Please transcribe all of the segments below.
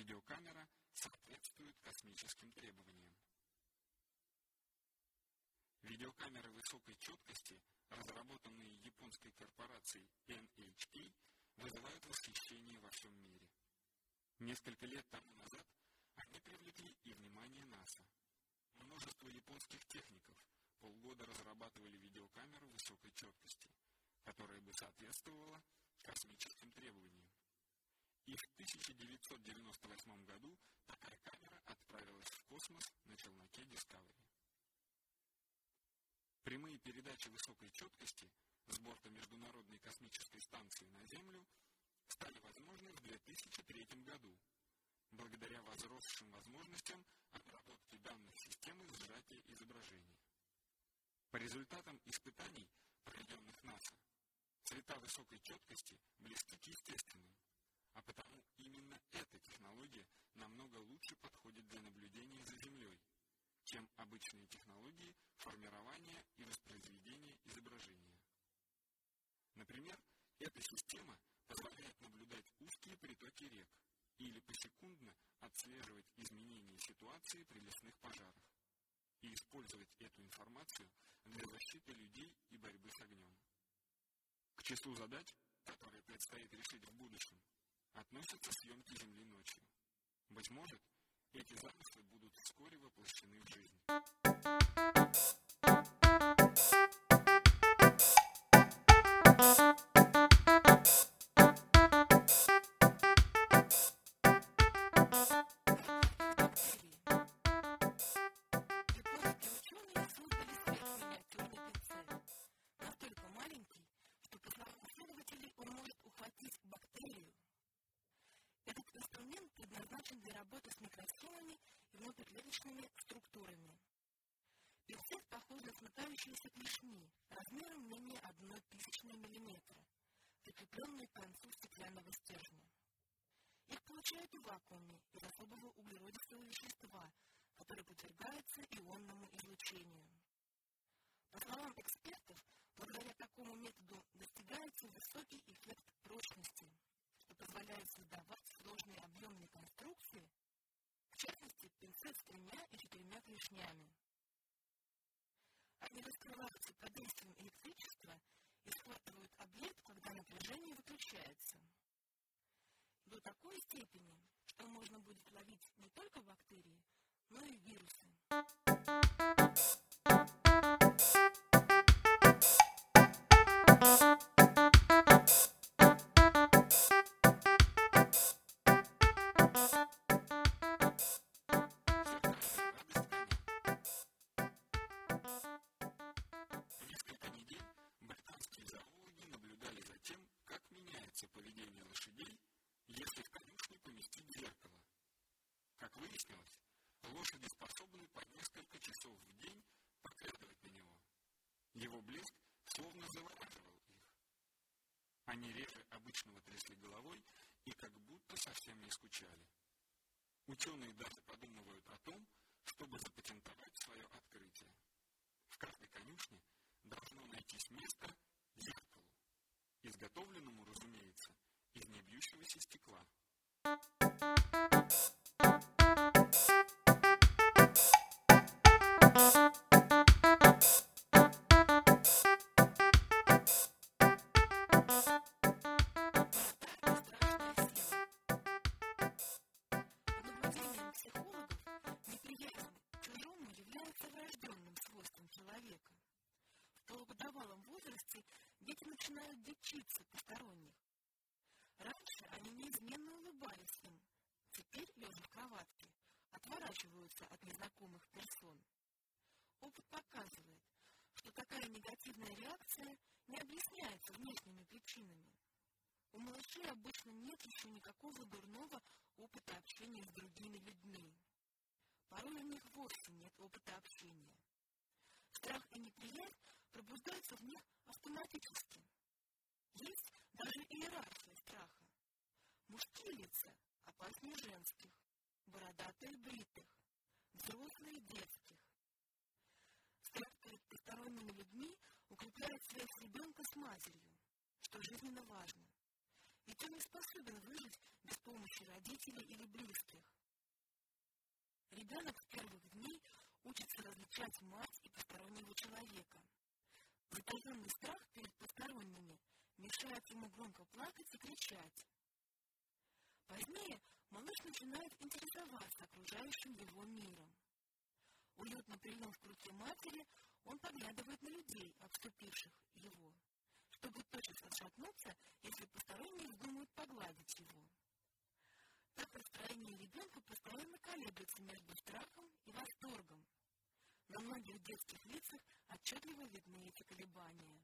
видеокамера соответствует космическим требованиям. Видеокамеры высокой четкости, разработанные японской корпорацией NHK, вызывают восхищение во всем мире. Несколько лет тому назад они привлекли и внимание НАСА. Множество японских техников полгода разрабатывали видеокамеру высокой четкости, которая бы соответствовала космическим 1998 году такая камера отправилась в космос на челноке Discovery. Прямые передачи высокой четкости с борта Международной космической станции на Землю стали возможны в 2003 году, благодаря возросшим возможностям обработки данных системы сжатия изображения. По результатам испытаний, проведенных НАСА, цвета высокой четкости близки к естественным, а потому именно эта технология намного лучше подходит для наблюдения за Землей, чем обычные технологии формирования и воспроизведения изображения. Например, эта система позволяет наблюдать узкие притоки рек или посекундно отслеживать изменения ситуации при лесных пожарах и использовать эту информацию для защиты людей и борьбы с огнем. К числу задач, которые предстоит решить в будущем, относятся съемки Земли ночью. Быть может, эти замыслы будут вскоре воплощены в жизнь. Внутриклеточными структурами. Пинцет похож на смыкающиеся клешни размером менее 1 тысячной миллиметра, прикрепленные к концу стеклянного стержня. Их получают в вакууме из особого углеродистого вещества, которое подвергается ионному излучению. По словам экспертов, благодаря такому методу достигается высокий эффект прочности, что позволяет создавать сложные в пинцет с тремя и четырьмя клешнями. Они раскрываются под действием электричества и схватывают объект, когда напряжение выключается. До такой степени, что можно будет ловить не только бактерии, но и вирусы. Они реже обычного трясли головой и как будто совсем не скучали. Ученые даже подумывают о том, чтобы запатентовать свое открытие. В каждой конюшне должно никакого дурного опыта общения с другими людьми. Порой у них вовсе нет опыта общения. Страх и неприязнь пробуждаются в них автоматически. Есть даже иерархия страха. Мужские лица опаснее женских, бородатые бритых, взрослые детских. Страх перед посторонними людьми укрепляет связь ребенка с матерью, что жизненно важно. Ведь он не способен выжить без помощи родителей или близких. ребенок с первых дней учится различать мать и постороннего человека. Затаенный страх перед посторонними мешает ему громко плакать и кричать. Позднее малыш начинает интересоваться окружающим его миром. Уютно прильнув к руке матери, он поглядывает на людей, обступивших его, чтобы тотчас отшатнуться, если посторонние колеблется между страхом и восторгом. На многих детских лицах отчетливо видны эти колебания.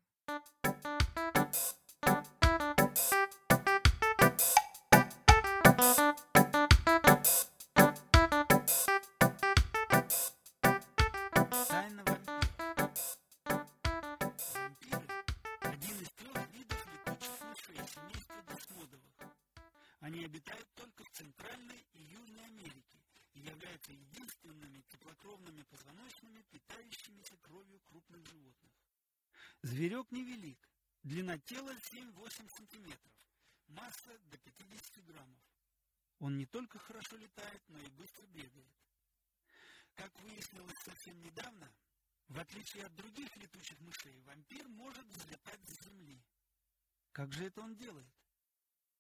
Тайна. Вампиры – один из трех видов летучих мышей семейства десмодовых. Они обитают только в Центральной и Южной Америке являются единственными теплокровными позвоночными, питающимися кровью крупных животных. Зверек невелик, длина тела 7-8 сантиметров, масса до 50 граммов. Он не только хорошо летает, но и быстро бегает. Как выяснилось совсем недавно, в отличие от других летучих мышей, вампир может взлетать с земли. Как же это он делает?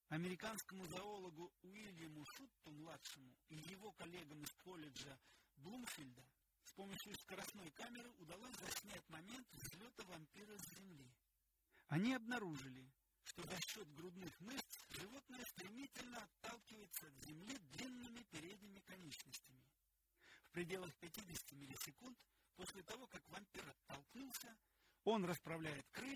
Американскому зоологу Уильяму Шутту-младшему и его коллегам из колледжа Блумфилда с помощью скоростной камеры удалось заснять момент взлета вампира с земли. Они обнаружили, что за счет грудных мышц животное стремительно отталкивается от земли длинными передними конечностями. В пределах 50 миллисекунд после того, как вампир оттолкнулся, он расправляет крылья